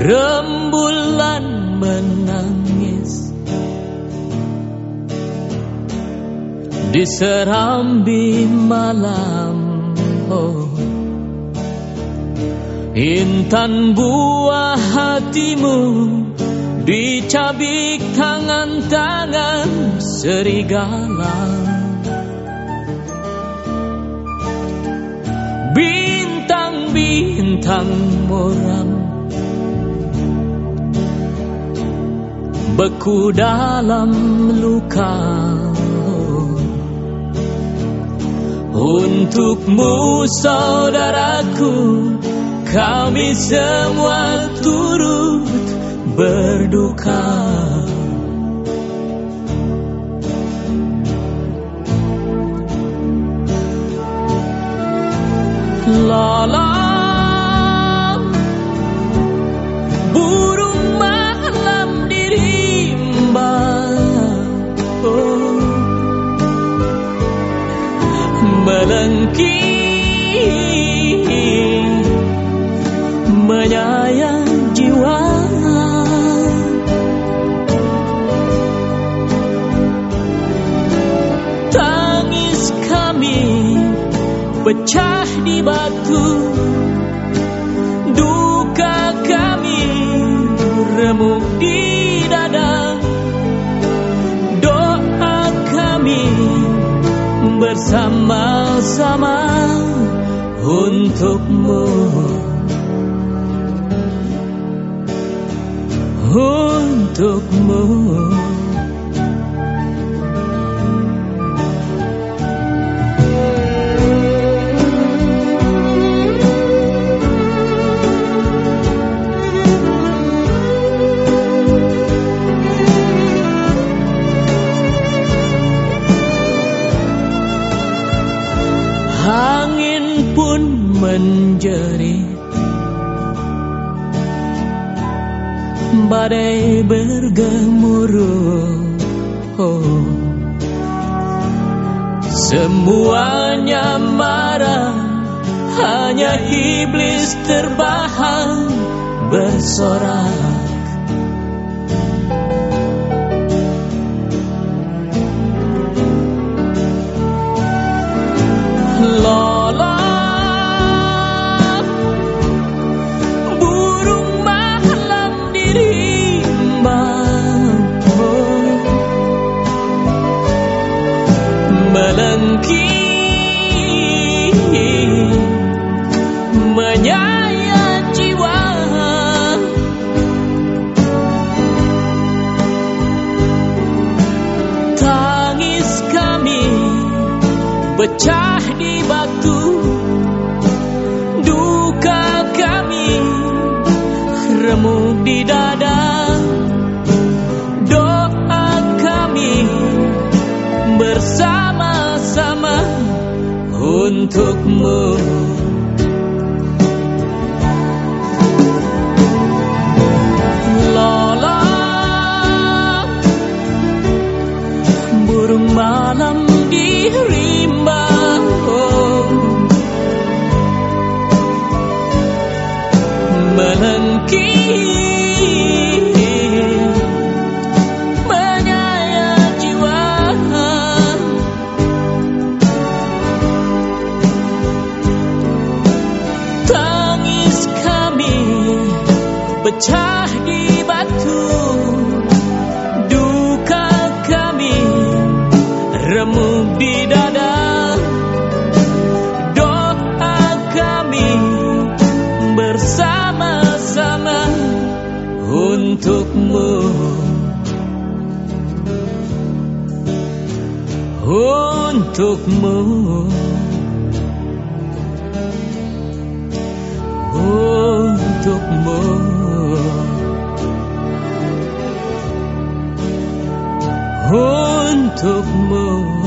rembulan menangis. Di serambi malam. Oh intan buah hatimu dicabik tangan-tangan serigala. Bintang-bintang muram. Beku dalam luka. Untukmu saudaraku Kami semua turut berduka Melengking menyayang jiwa. Tangis kami pecah di batu Duka kami remuk di dada. Doa kami bersama-sama untukmu untukmu Angin pun menjerit. Badai bergemuruh. Oh. Semuanya marah. Hanya iblis terbahang bersorak Menyayat jiwa. Tangis kami pecah di batu. Duka kami remuk di dada. Doa kami bersama-sama untukmu Tangis kami pecah di batu Duka kami remuk di dada. Doa kami bersama-sama untukmu. Untukmu Untukmu Untukmu Untukmu